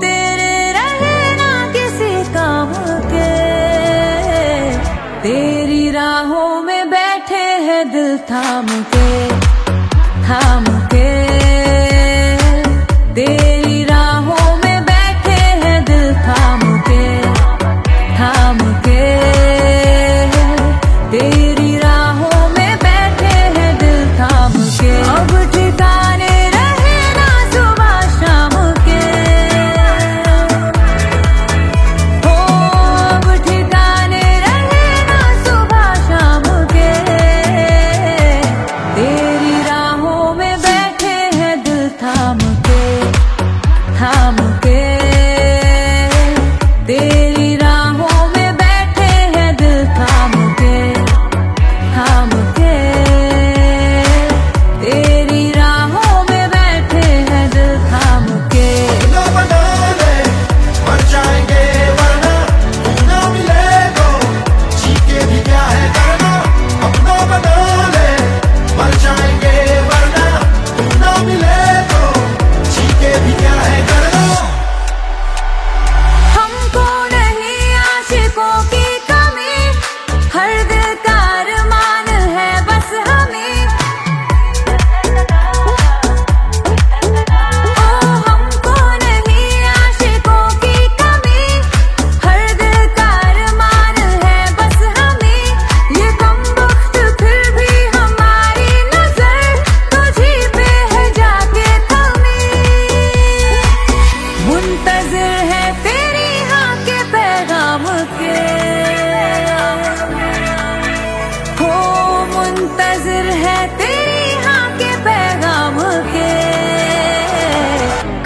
तेरे रहना काम के। तेरी राहों में बैठे हैं दिल थाम के थाम के। तेरी राहों में बैठे हैं दिल थाम के थाम के। तेरी राहों में बैठे हैं दिल थाम के। अब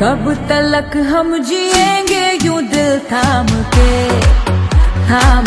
कब तलक हम जिएँगे युद्ध दिल थाम के। थाम